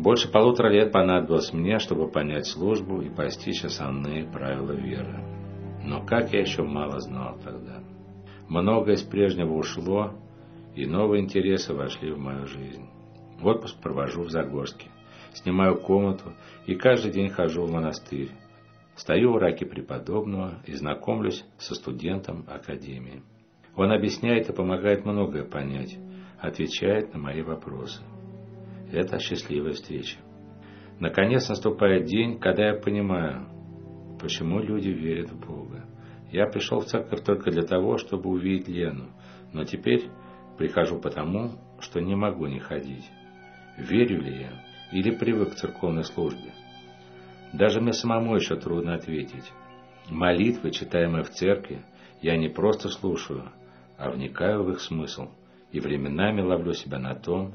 Больше полутора лет понадобилось мне, чтобы понять службу и постичь основные правила веры. Но как я еще мало знал тогда. Многое из прежнего ушло, и новые интересы вошли в мою жизнь. Отпуск провожу в Загорске. Снимаю комнату и каждый день хожу в монастырь. Стою в раке преподобного и знакомлюсь со студентом академии. Он объясняет и помогает многое понять, отвечает на мои вопросы. Это счастливая встреча. Наконец наступает день, когда я понимаю, почему люди верят в Бога. Я пришел в церковь только для того, чтобы увидеть Лену, но теперь прихожу потому, что не могу не ходить. Верю ли я или привык к церковной службе? Даже мне самому еще трудно ответить. Молитвы, читаемые в церкви, я не просто слушаю, а вникаю в их смысл и временами ловлю себя на том,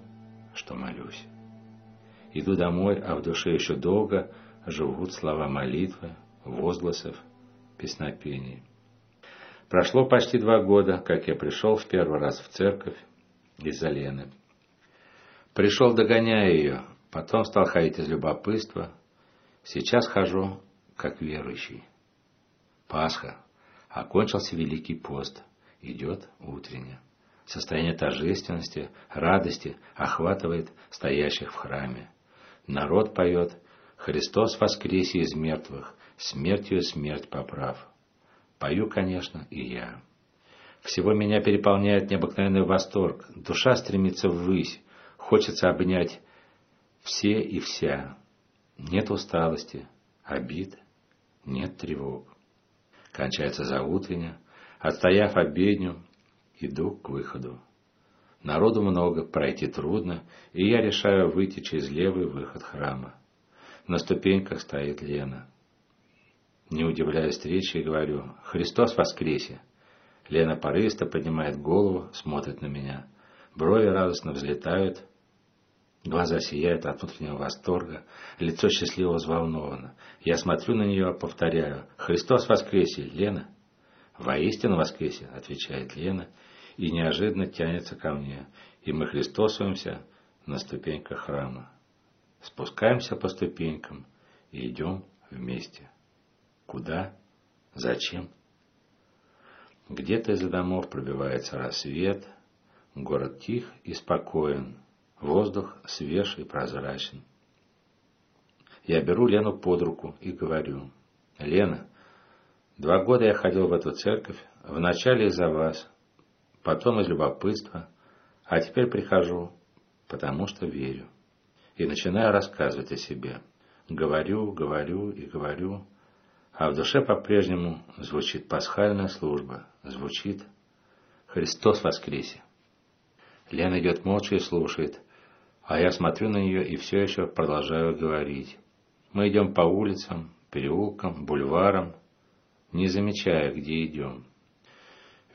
что молюсь. Иду домой, а в душе еще долго живут слова молитвы, возгласов, песнопений. Прошло почти два года, как я пришел в первый раз в церковь из-за Лены. Пришел, догоняя ее, потом стал ходить из любопытства. Сейчас хожу, как верующий. Пасха. Окончился Великий пост. Идет утренняя. Состояние торжественности, радости охватывает стоящих в храме. Народ поет «Христос воскресе из мертвых, смертью смерть поправ». Пою, конечно, и я. Всего меня переполняет необыкновенный восторг. Душа стремится ввысь, хочется обнять все и вся. Нет усталости, обид, нет тревог. Кончается заутренне, отстояв обедню, Иду к выходу. Народу много, пройти трудно, и я решаю выйти через левый выход храма. На ступеньках стоит Лена. Не удивляюсь встрече говорю «Христос воскресе!» Лена порывисто поднимает голову, смотрит на меня. Брови радостно взлетают, глаза сияют от внутреннего восторга, лицо счастливо взволновано. Я смотрю на нее, повторяю «Христос воскресе, Лена!» «Воистину воскресе!» — отвечает Лена и неожиданно тянется ко мне, и мы христосуемся на ступеньках храма. Спускаемся по ступенькам и идем вместе. Куда? Зачем? Где-то из-за домов пробивается рассвет, город тих и спокоен, воздух свеж и прозрачен. Я беру Лену под руку и говорю, «Лена, два года я ходил в эту церковь, вначале из-за вас, потом из любопытства, а теперь прихожу, потому что верю. И начинаю рассказывать о себе. Говорю, говорю и говорю, а в душе по-прежнему звучит пасхальная служба, звучит «Христос воскресе». Лена идет молча и слушает, а я смотрю на нее и все еще продолжаю говорить. Мы идем по улицам, переулкам, бульварам, не замечая, где идем.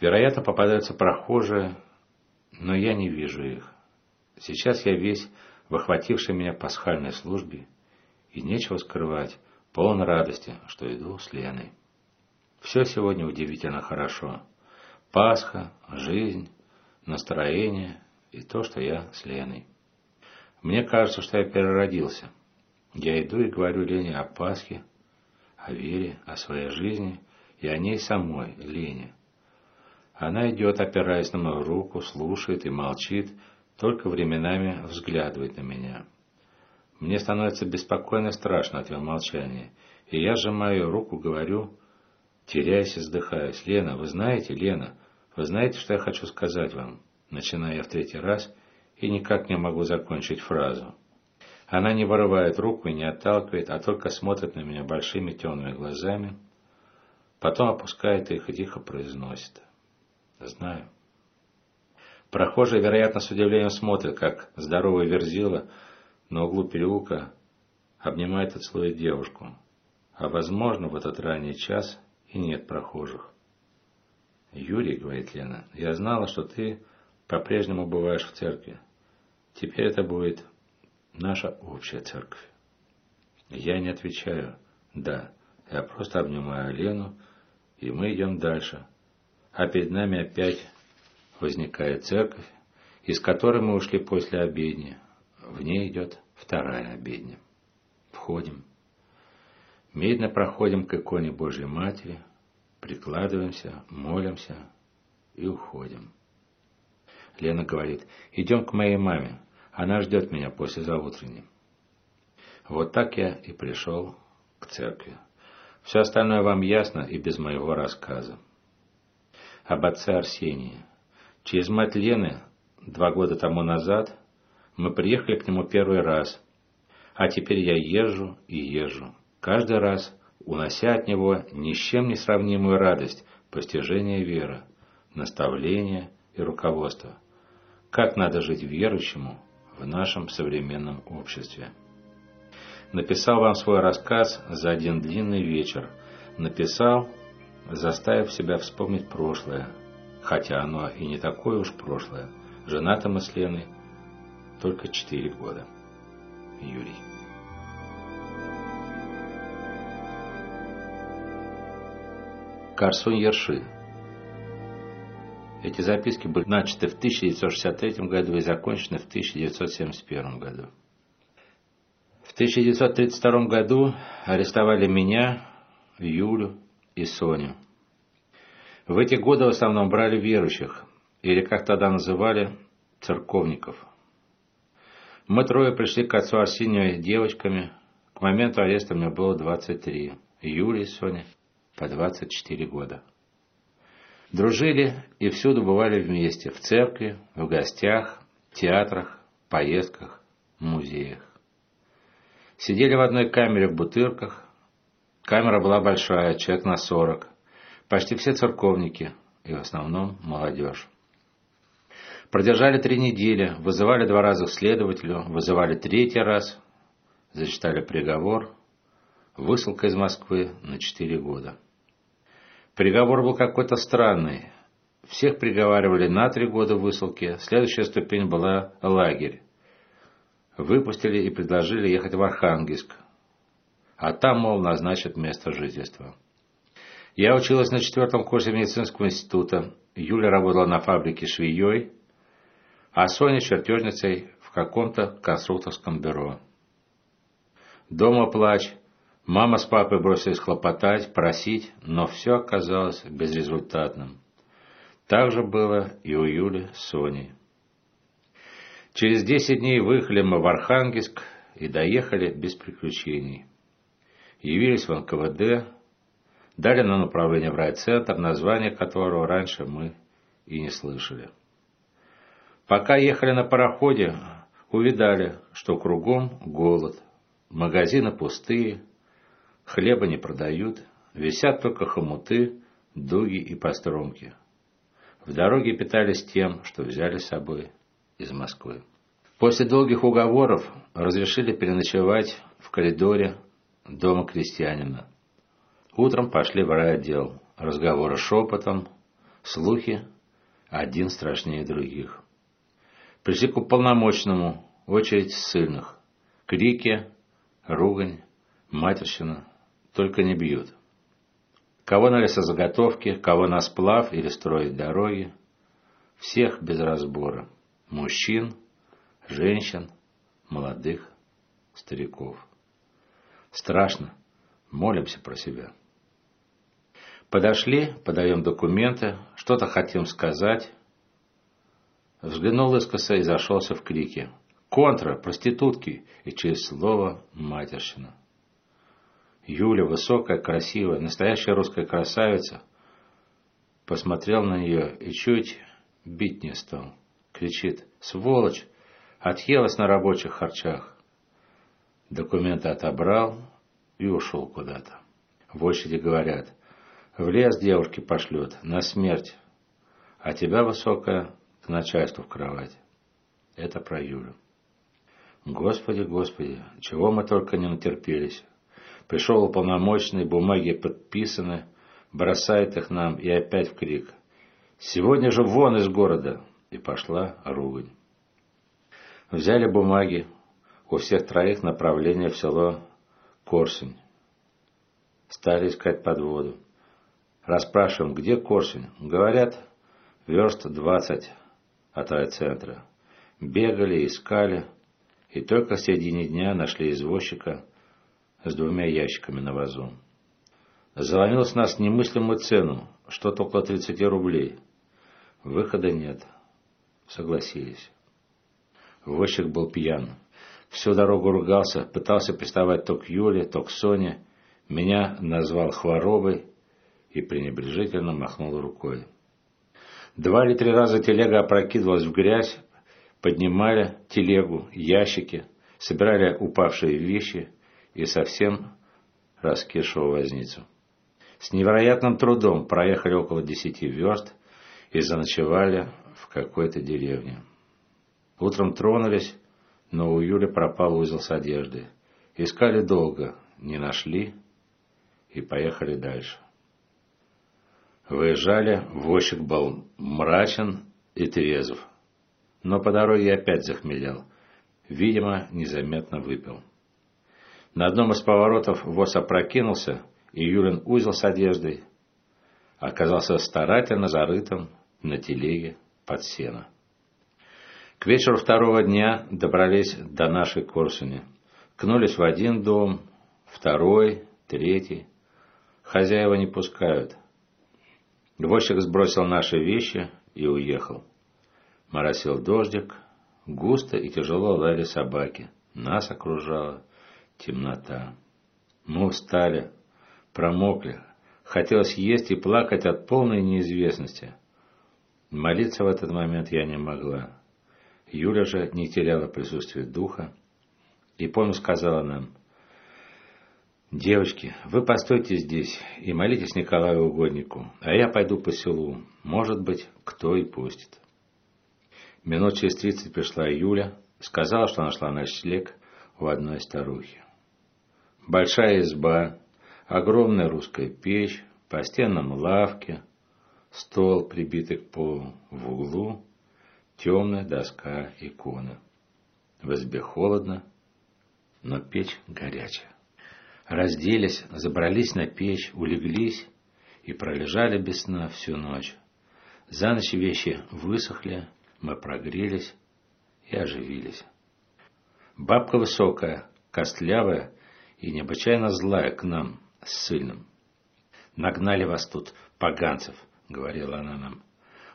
Вероятно, попадаются прохожие, но я не вижу их. Сейчас я весь в охватившей меня пасхальной службе, и нечего скрывать, полон радости, что иду с Леной. Все сегодня удивительно хорошо. Пасха, жизнь, настроение и то, что я с Леной. Мне кажется, что я переродился. Я иду и говорю Лене о Пасхе, о вере, о своей жизни и о ней самой, Лене. Она идет, опираясь на мою руку, слушает и молчит, только временами взглядывает на меня. Мне становится беспокойно и страшно от ее молчания, и я сжимаю ее руку, говорю, теряясь и вздыхаясь, «Лена, вы знаете, Лена, вы знаете, что я хочу сказать вам?» Начиная я в третий раз и никак не могу закончить фразу. Она не вырывает руку и не отталкивает, а только смотрит на меня большими темными глазами, потом опускает их и тихо произносит. Знаю. Прохожие, вероятно, с удивлением смотрят, как здоровый верзила на углу переулка обнимает и целует девушку. А возможно, в этот ранний час и нет прохожих. «Юрий», — говорит Лена, — «я знала, что ты по-прежнему бываешь в церкви. Теперь это будет наша общая церковь». Я не отвечаю «да». Я просто обнимаю Лену, и мы идем дальше, а перед нами опять возникает церковь, из которой мы ушли после обедни. В ней идет вторая обедня. Входим. Медленно проходим к иконе Божьей Матери, прикладываемся, молимся и уходим. Лена говорит, идем к моей маме, она ждет меня после заутренней. Вот так я и пришел к церкви. Все остальное вам ясно и без моего рассказа. Об отце Арсении. Через мать Лены два года тому назад мы приехали к нему первый раз, а теперь я езжу и езжу, каждый раз унося от него ни с чем не сравнимую радость постижения веры, наставления и руководства. Как надо жить верующему в нашем современном обществе. Написал вам свой рассказ за один длинный вечер. Написал, заставив себя вспомнить прошлое, хотя оно и не такое уж прошлое. Женаты мы с Леной только четыре года. Юрий. Карсун Ерши. Эти записки были начаты в 1963 году и закончены в 1971 году. В 1932 году арестовали меня, Юлю и Соню. В эти годы в основном брали верующих, или, как тогда называли, церковников. Мы трое пришли к отцу Арсению девочками. К моменту ареста мне было 23. Юле и Соне по 24 года. Дружили и всюду бывали вместе, в церкви, в гостях, театрах, поездках, музеях. Сидели в одной камере в Бутырках. Камера была большая, человек на сорок. Почти все церковники, и в основном молодежь. Продержали три недели, вызывали два раза к следователю, вызывали третий раз, зачитали приговор, высылка из Москвы на четыре года. Приговор был какой-то странный. Всех приговаривали на три года высылки, следующая ступень была лагерь. Выпустили и предложили ехать в Архангельск, а там, мол, назначат место жительства. Я училась на четвертом курсе медицинского института, Юля работала на фабрике швеей, а Соня чертежницей в каком-то конструкторском бюро. Дома плач, Мама с папой бросились хлопотать, просить, но все оказалось безрезультатным. Так же было и у Юли с Соней. Через десять дней выехали мы в Архангельск и доехали без приключений. Явились в НКВД, дали на направление в райцентр, название которого раньше мы и не слышали. Пока ехали на пароходе, увидали, что кругом голод, магазины пустые, Хлеба не продают, висят только хомуты, дуги и постромки. В дороге питались тем, что взяли с собой из Москвы. После долгих уговоров разрешили переночевать в коридоре дома крестьянина. Утром пошли в райотдел. Разговоры шепотом, слухи один страшнее других. Пришли к уполномоченному, очередь ссыльных. Крики, ругань, матерщина, только не бьют. Кого на лесозаготовки, кого на сплав или строить дороги. Всех без разбора. Мужчин, женщин, молодых, стариков. Страшно. Молимся про себя. Подошли, подаем документы, что-то хотим сказать. Взглянул искоса и зашелся в крики. Контра, проститутки и через слово матерщина. Юля, высокая, красивая, настоящая русская красавица, посмотрел на нее и чуть бить не стал. Кричит, сволочь, отъелась на рабочих харчах. Документы отобрал и ушел куда-то. В очереди говорят, в лес девушки пошлет, на смерть, а тебя, высокая, к начальству в кровать. Это про Юлю. Господи, Господи, чего мы только не натерпелись. Пришел уполномоченный, бумаги подписаны, бросает их нам и опять в крик. «Сегодня же вон из города!» И пошла ругань. Взяли бумаги, у всех троих направление в село Корсунь. Стали искать подводу. Расспрашиваем, где Корсунь? Говорят, верст двадцать от райцентра. Бегали, искали, И только в середине дня нашли извозчика с двумя ящиками на вазу. Заломил с нас немыслимую цену, что-то около 30 рублей. Выхода нет. Согласились. Возчик был пьян. Всю дорогу ругался, пытался приставать то к Юле, то к Соне. Меня назвал хворобой и пренебрежительно махнул рукой. Два или три раза телега опрокидывалась в грязь, поднимали телегу, ящики, собирали упавшие вещи и совсем раскисшего возницу. С невероятным трудом проехали около десяти верст и заночевали в какой-то деревне. Утром тронулись, но у Юли пропал узел с одеждой. Искали долго, не нашли и поехали дальше. Выезжали, возчик был мрачен и трезв. Но по дороге опять захмелел. Видимо, незаметно выпил. На одном из поворотов воз опрокинулся, и Юлин узел с одеждой оказался старательно зарытым на телеге под сено. К вечеру второго дня добрались до нашей Корсуни. Кнулись в один дом, второй, третий. Хозяева не пускают. Гвоздик сбросил наши вещи и уехал. Моросил дождик, густо и тяжело лаяли собаки. Нас окружала темнота. Мы устали, промокли. Хотелось есть и плакать от полной неизвестности. Молиться в этот момент я не могла. Юля же не теряла присутствие духа. И, помню, сказала нам, «Девочки, вы постойте здесь и молитесь Николаю Угоднику, а я пойду по селу. Может быть, кто и пустит». Минут через тридцать пришла Юля, сказала, что нашла ночлег у одной старухи. Большая изба, огромная русская печь, по стенам лавки, стол, прибитый к полу в углу, темная доска икона. В избе холодно, но печь горячая разделись, забрались на печь, улеглись и пролежали без сна всю ночь. За ночь вещи высохли, мы прогрелись и оживились. Бабка высокая, костлявая и необычайно злая к нам с сыльным. «Нагнали вас тут, поганцев», — говорила она нам.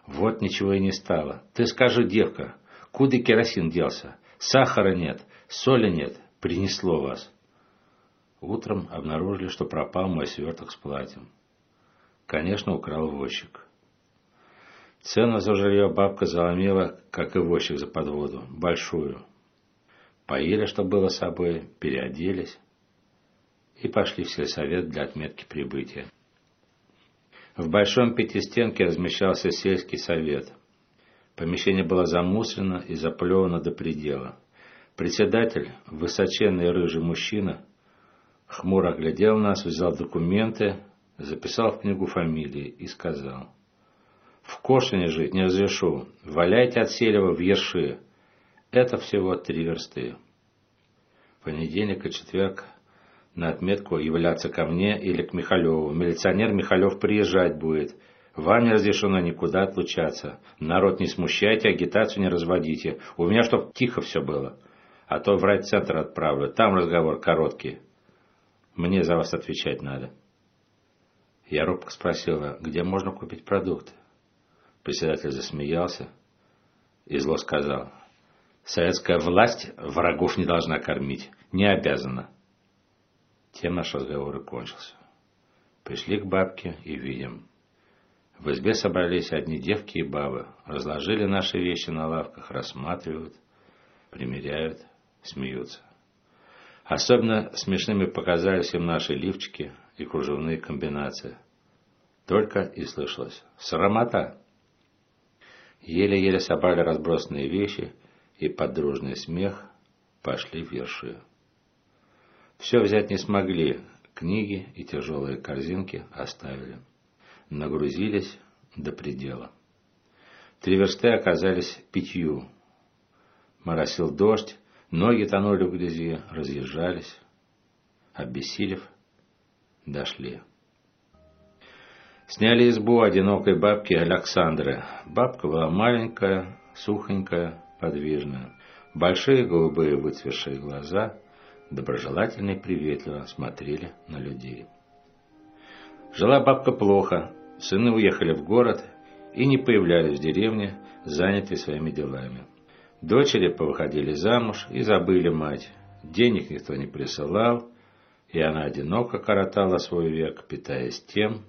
«Вот ничего и не стало. Ты скажи, девка, куда керосин делся? Сахара нет, соли нет, принесло вас». Утром обнаружили, что пропал мой сверток с платьем. Конечно, украл возчик. Цену за жилье бабка заломила, как и возчик за подводу, большую. Поели, что было с собой, переоделись и пошли в сельсовет для отметки прибытия. В большом пятистенке размещался сельский совет. Помещение было замуслено и заплевано до предела. Председатель, высоченный рыжий мужчина, Хмуро оглядел нас, взял документы, записал в книгу фамилии и сказал. «В Кошине жить не разрешу. Валяйте от Селева в Ерши. Это всего три версты». Понедельник и четверг на отметку являться ко мне или к Михалеву. Милиционер Михалев приезжать будет. Вам не разрешено никуда отлучаться. Народ не смущайте, агитацию не разводите. У меня чтоб тихо все было. А то в райцентр отправлю. Там разговор короткий. Мне за вас отвечать надо. Я робко спросила, где можно купить продукты. Председатель засмеялся и зло сказал, советская власть врагов не должна кормить, не обязана. Тем наш разговор и кончился. Пришли к бабке и видим. В избе собрались одни девки и бабы, разложили наши вещи на лавках, рассматривают, примеряют, смеются. Особенно смешными показались им наши лифчики и кружевные комбинации. Только и слышалось «Срамота!». Еле-еле собрали разбросанные вещи и под дружный смех пошли в верши. Все взять не смогли, книги и тяжелые корзинки оставили. Нагрузились до предела. Три версты оказались пятью. Моросил дождь, Ноги тонули в грязи, разъезжались. Обессилев, дошли. Сняли избу одинокой бабки Александры. Бабка была маленькая, сухонькая, подвижная. Большие голубые выцветшие глаза доброжелательно и приветливо смотрели на людей. Жила бабка плохо, сыны уехали в город и не появлялись в деревне, занятые своими делами. Дочери повыходили замуж и забыли мать. Денег никто не присылал, и она одиноко коротала свой век, питаясь тем,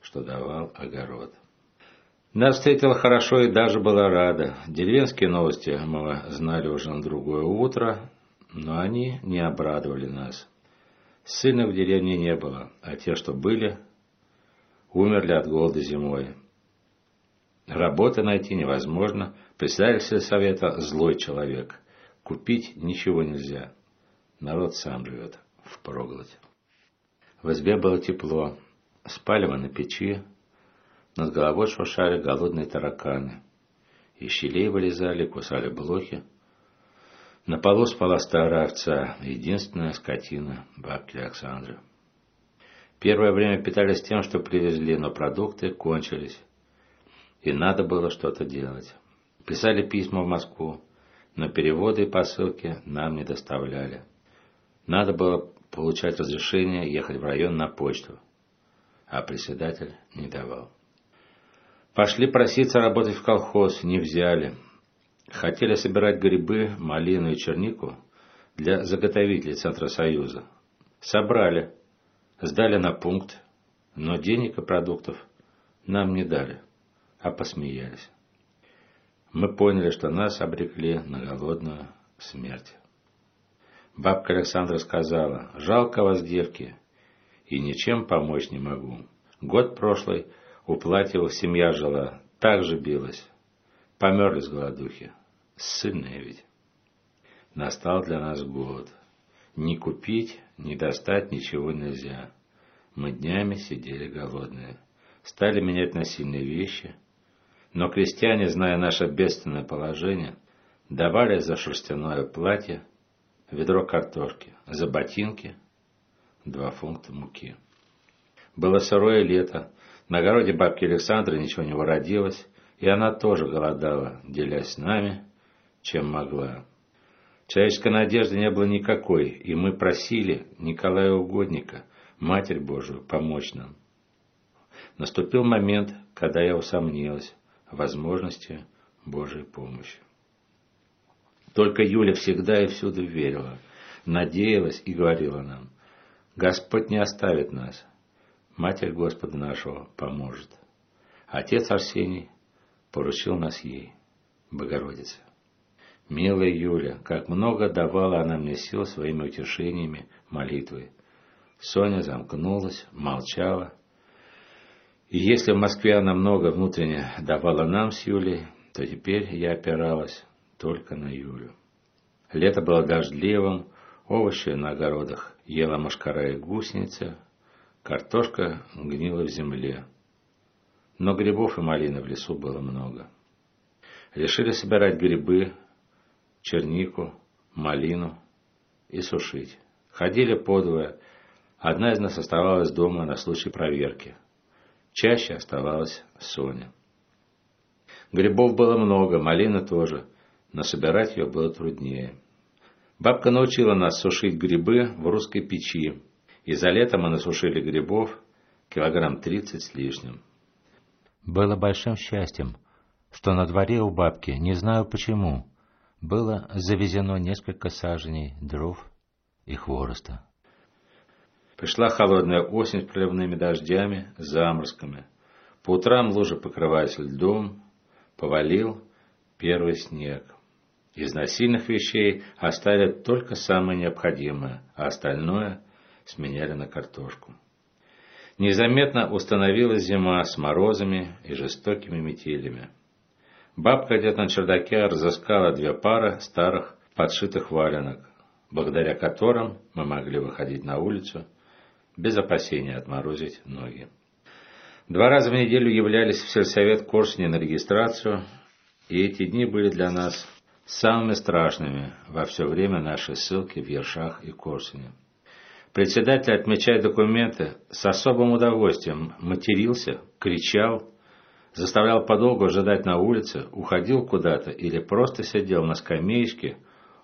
что давал огород. Нас встретила хорошо и даже была рада. Деревенские новости мы знали уже на другое утро, но они не обрадовали нас. Сына в деревне не было, а те, что были, умерли от голода зимой. Работы найти невозможно, председатель совета – злой человек. Купить ничего нельзя. Народ сам живет в проголодь. В избе было тепло. Спали мы на печи. Над головой шуршали голодные тараканы. Из щелей вылезали, кусали блохи. На полу спала старая овца, единственная скотина бабки Александры. Первое время питались тем, что привезли, но продукты кончились. И надо было что-то делать. Писали письма в Москву, но переводы и посылки нам не доставляли. Надо было получать разрешение ехать в район на почту, а председатель не давал. Пошли проситься работать в колхоз, не взяли. Хотели собирать грибы, малину и чернику для заготовителей Центра Союза. Собрали, Сдали на пункт, но денег и продуктов нам не дали, а посмеялись. Мы поняли, что нас обрекли на голодную смерть. Бабка Александра сказала, жалко вас, девки, и ничем помочь не могу. Год прошлый у Платьевых семья жила, так же билась. Померли с голодухи. Ведь. Настал для нас год. Ни купить, ни достать ничего нельзя. Мы днями сидели голодные. Стали менять насильные вещи. Но крестьяне, зная наше бедственное положение, давали за шерстяное платье ведро картошки, за ботинки два фунта муки. Было сырое лето, на огороде бабки Александры ничего не выродилось, и она тоже голодала, делясь с нами, чем могла. Человеческой надежды не было никакой, и мы просили Николая Угодника, Матерь Божию, помочь нам. Наступил момент, когда я усомнилась в возможности Божьей помощи. Только Юля всегда и всюду верила, надеялась и говорила нам, Господь не оставит нас, Матерь Господа нашего поможет. Отец Арсений поручил нас ей, Богородице. Милая Юля, как много давала она мне сил своими утешениями, молитвой. Соня замкнулась, молчала. И если в Москве она много внутренне давала нам с Юлей, то теперь я опиралась только на Юлю. Лето было дождливым, овощи на огородах ела мошкара и гусеница, картошка гнила в земле. Но грибов и малины в лесу было много. Решили собирать грибы, чернику, малину и сушить. Ходили подвое. Одна из нас оставалась дома на случай проверки. Чаще оставалась Соня. Грибов было много, малины тоже, но собирать ее было труднее. Бабка научила нас сушить грибы в русской печи, и за лето мы насушили грибов килограмм тридцать с лишним. Было большим счастьем, что на дворе у бабки, не знаю почему, было завезено несколько саженей дров и хвороста. Пришла холодная осень с проливными дождями, заморозками. По утрам лужи покрывались льдом, повалил первый снег. Из насильных вещей оставили только самое необходимое, а остальное сменяли на картошку. Незаметно установилась зима с морозами и жестокими метелями. Бабка где-то на чердаке разыскала две пары старых подшитых валенок, благодаря которым мы могли выходить на улицу без опасения отморозить ноги. Два раза в неделю являлись в сельсовет Корсуни на регистрацию, и эти дни были для нас самыми страшными во все время нашей ссылки в Ершах и Корсуне. Председатель, отмечая документы, с особым удовольствием матерился, кричал, заставлял подолгу ожидать на улице, уходил куда-то или просто сидел на скамеечке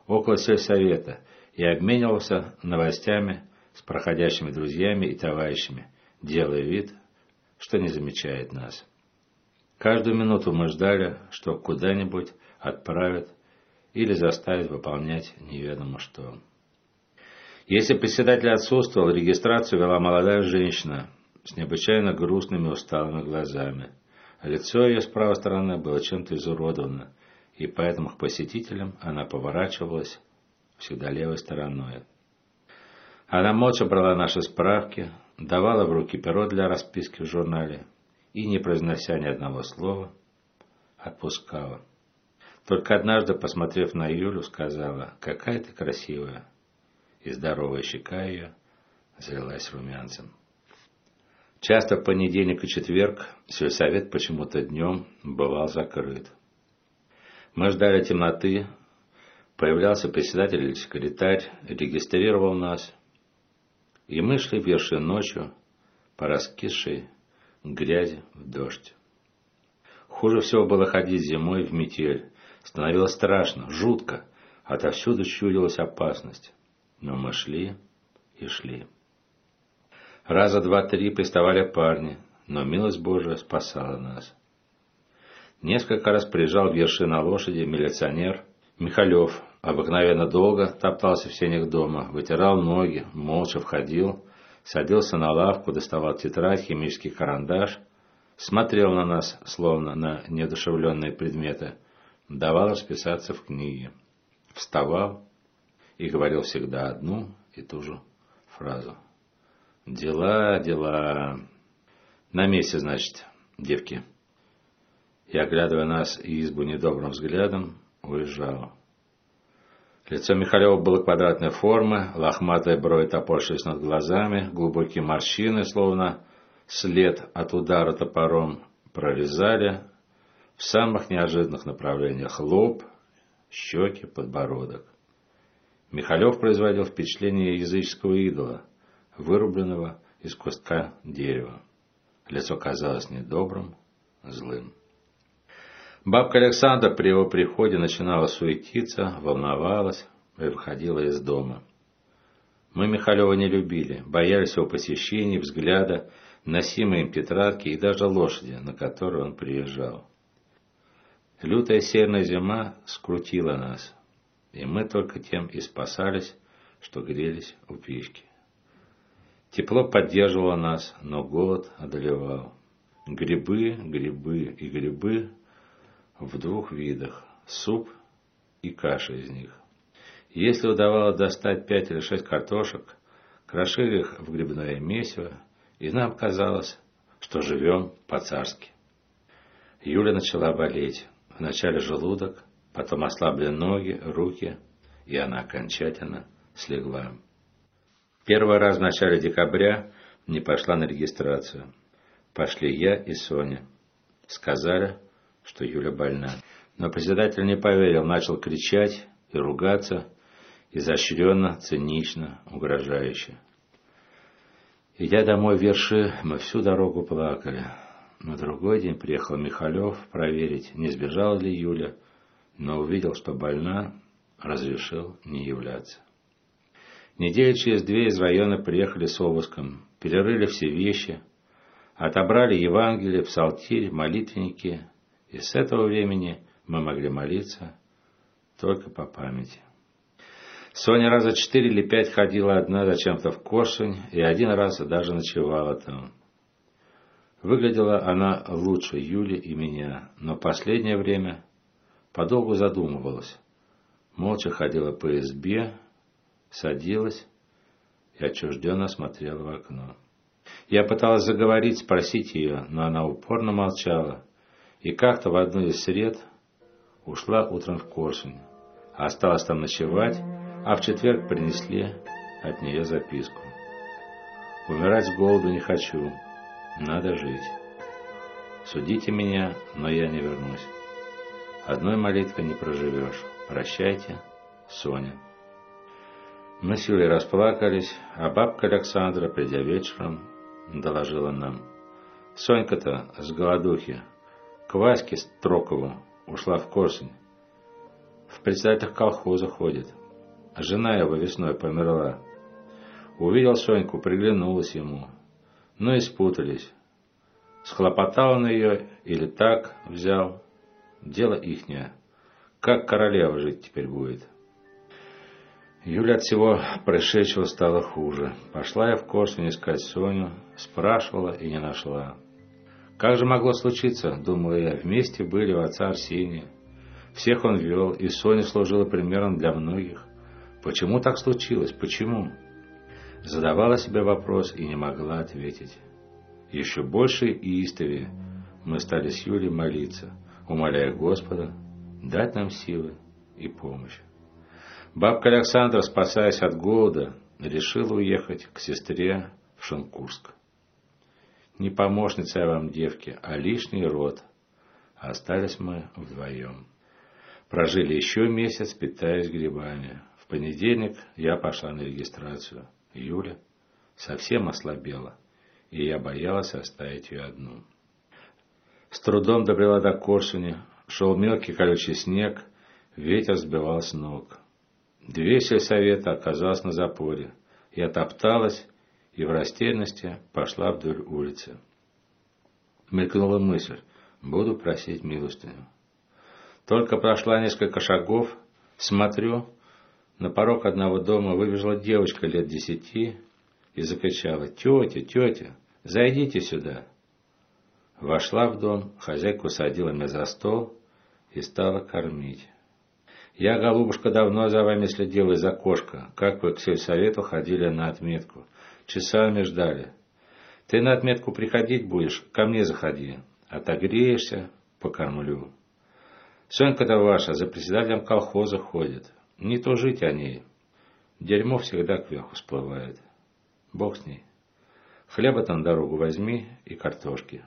около сельсовета и обменивался новостями с проходящими друзьями и товарищами, делая вид, что не замечает нас. Каждую минуту мы ждали, что куда-нибудь отправят или заставят выполнять неведомо что. Если председатель отсутствовал, регистрацию вела молодая женщина с необычайно грустными усталыми глазами. Лицо ее с правой стороны было чем-то изуродовано, и поэтому к посетителям она поворачивалась всегда левой стороной. Она молча брала наши справки, давала в руки перо для расписки в журнале и, не произнося ни одного слова, отпускала. Только однажды, посмотрев на Юлю, сказала, какая ты красивая, и здоровая щека ее залилась румянцем. Часто в понедельник и четверг сельсовет почему-то днем бывал закрыт. Мы ждали темноты, появлялся председатель или секретарь, регистрировал нас, и мы шли верши ночью по раскисшей грязи в дождь. Хуже всего было ходить зимой в метель. Становилось страшно, жутко. Отовсюду чудилась опасность. Но мы шли и шли. Раза два-три приставали парни, но милость Божия спасала нас. Несколько раз приезжал в верши на лошади милиционер Михалев, обыкновенно долго топтался в сенях дома, вытирал ноги, молча входил, садился на лавку, доставал тетрадь, химический карандаш, смотрел на нас, словно на неодушевленные предметы, давал расписаться в книге, вставал и говорил всегда одну и ту же фразу. «Дела, дела. На месте, значит, девки». И, оглядывая нас и избу недобрым взглядом, уезжал. Лицо Михалева было квадратной формы, лохматая брови топорщились над глазами, глубокие морщины, словно след от удара топором, прорезали в самых неожиданных направлениях лоб, щеки, подбородок. Михалев производил впечатление языческого идола, вырубленного из куска дерева. Лицо казалось недобрым, злым. Бабка Александра при его приходе начинала суетиться, волновалась и выходила из дома. Мы Михалева не любили, боялись его посещений, взгляда, носимой им тетрадки и даже лошади, на которой он приезжал. Лютая северная зима скрутила нас, и мы только тем и спасались, что грелись у печки. Тепло поддерживало нас, но голод одолевал. Грибы, грибы и грибы в двух видах – суп и каша из них. Если удавалось достать пять или шесть картошек, крошили их в грибное месиво, и нам казалось, что живем по-царски. Юля начала болеть. Вначале желудок, потом ослабли ноги, руки, и она окончательно слегла. Первый раз в начале декабря не пошла на регистрацию. Пошли я и Соня. Сказали, что Юля больна. Но председатель не поверил, начал кричать и ругаться, изощренно, цинично, угрожающе. Идя домой в Верши, мы всю дорогу плакали. На другой день приехал Михалев проверить, не сбежала ли Юля, но увидел, что больна, разрешил не являться. Недели через две из района приехали с обыском, перерыли все вещи, отобрали Евангелие, псалтирь, молитвенники, и с этого времени мы могли молиться только по памяти. Соня раза четыре или пять ходила одна зачем-то в Корсунь и один раз даже ночевала там. Выглядела она лучше Юли и меня, но последнее время подолгу задумывалась. Молча ходила по избе, садилась и отчужденно смотрела в окно. Я пыталась заговорить, спросить ее, но она упорно молчала и как-то в одну из сред ушла утром в Корсунь. Осталась там ночевать, а в четверг принесли от нее записку. Умирать с голоду не хочу, надо жить. Судите меня, но я не вернусь. Одной молитвой не проживешь. Прощайте, Соня. Мы с расплакались, а бабка Александра, придя вечером, доложила нам. Сонька-то с голодухи к Ваське Строкову ушла в Корсунь. В председателях колхоза ходит. Жена его весной померла. Увидел Соньку, приглянулась ему. Ну и спутались. Схлопотал он ее или так взял. Дело ихнее. Как королева жить теперь будет? Юля от всего происшедшего стало хуже. Пошла я в Корсунь искать Соню, спрашивала и не нашла. Как же могло случиться, думала я, вместе были у отца Арсения. Всех он вел, и Соня служила примером для многих. Почему так случилось? Почему? Задавала себе вопрос и не могла ответить. Еще больше и истовее мы стали с Юлей молиться, умоляя Господа дать нам силы и помощь. Бабка Александра, спасаясь от голода, решила уехать к сестре в Шенкурск. Не помощница я вам, девки, а лишний род. Остались мы вдвоем. Прожили еще месяц, питаясь грибами. В понедельник я пошла на регистрацию. Юля совсем ослабела, и я боялась оставить ее одну. С трудом добрела до Корсуни, шел мелкий колючий снег, ветер сбивал с ног. Дверь сельсовета оказалась на запоре. Я топталась и в растерянности пошла вдоль улицы. Мелькнула мысль, буду просить милостыню. Только прошла несколько шагов, смотрю, на порог одного дома выбежала девочка лет десяти и закричала «Тетя, тетя, зайдите сюда!» Вошла в дом, хозяйка усадила меня за стол и стала кормить. Я, голубушка, давно за вами следил из окошка, как вы к сельсовету ходили на отметку. Часами ждали. Ты на отметку приходить будешь, ко мне заходи. Отогреешься, покормлю. Сонька-то ваша за председателем колхоза ходит. Не то жить о ней. Дерьмо всегда кверху всплывает. Бог с ней. Хлеба там дорогу возьми и картошки.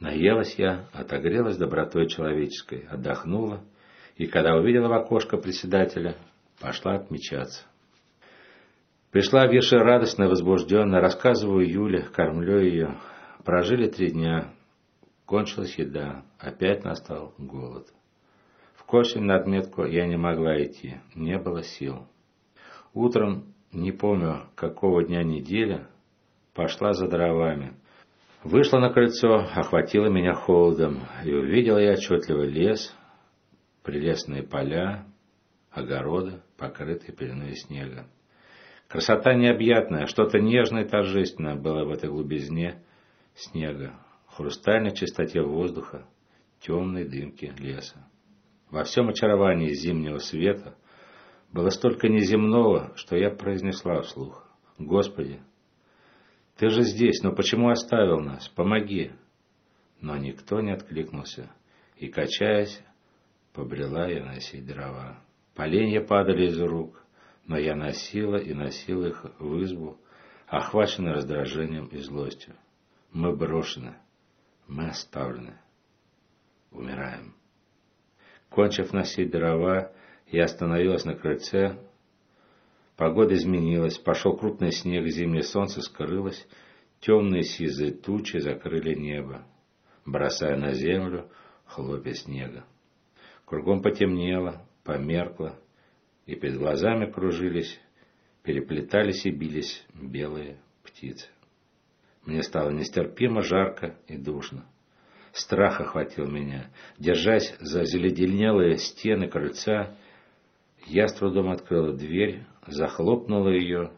Наелась я, отогрелась добротой человеческой, отдохнула и когда увидела в окошко председателя, пошла отмечаться. Пришла Виша радостно, возбужденно, рассказываю Юле, кормлю ее. Прожили три дня, кончилась еда, опять настал голод. В Косин на отметку я не могла идти, не было сил. Утром, не помню какого дня недели, пошла за дровами. Вышла на крыльцо, охватила меня холодом, и увидела я отчетливый лес, прелестные поля, огороды, покрытые пеленой снега. Красота необъятная, что-то нежное и торжественное было в этой глубизне снега, хрустальной чистоте воздуха, темной дымке леса. Во всем очаровании зимнего света было столько неземного, что я произнесла вслух. «Господи, Ты же здесь, но почему оставил нас? Помоги!» Но никто не откликнулся, и, качаясь, побрела я носить дрова. Поленья падали из рук, но я носила и носила их в избу, охваченный раздражением и злостью. Мы брошены, мы оставлены, умираем. Кончив носить дрова, я остановилась на крыльце. Погода изменилась, пошел крупный снег, зимнее солнце скрылось, темные сизые тучи закрыли небо, бросая на землю хлопья снега. Кругом потемнело, померкло, и перед глазами кружились, переплетались и бились белые птицы. Мне стало нестерпимо жарко и душно. Страх охватил меня. Держась за заледенелые стены крыльца, я с трудом открыла дверь, захлопнула ее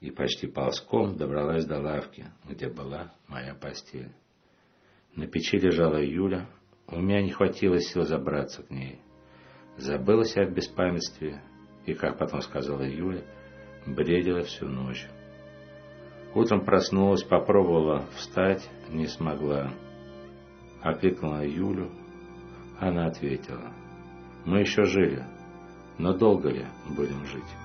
и почти ползком добралась до лавки, где была моя постель. На печи лежала Юля, у меня не хватило сил забраться к ней. Забылась я в беспамятстве, и, как потом сказала Юля, бредила всю ночь. Утром проснулась, попробовала встать, не смогла. Окликнула Юлю, она ответила, мы еще жили, но долго ли будем жить?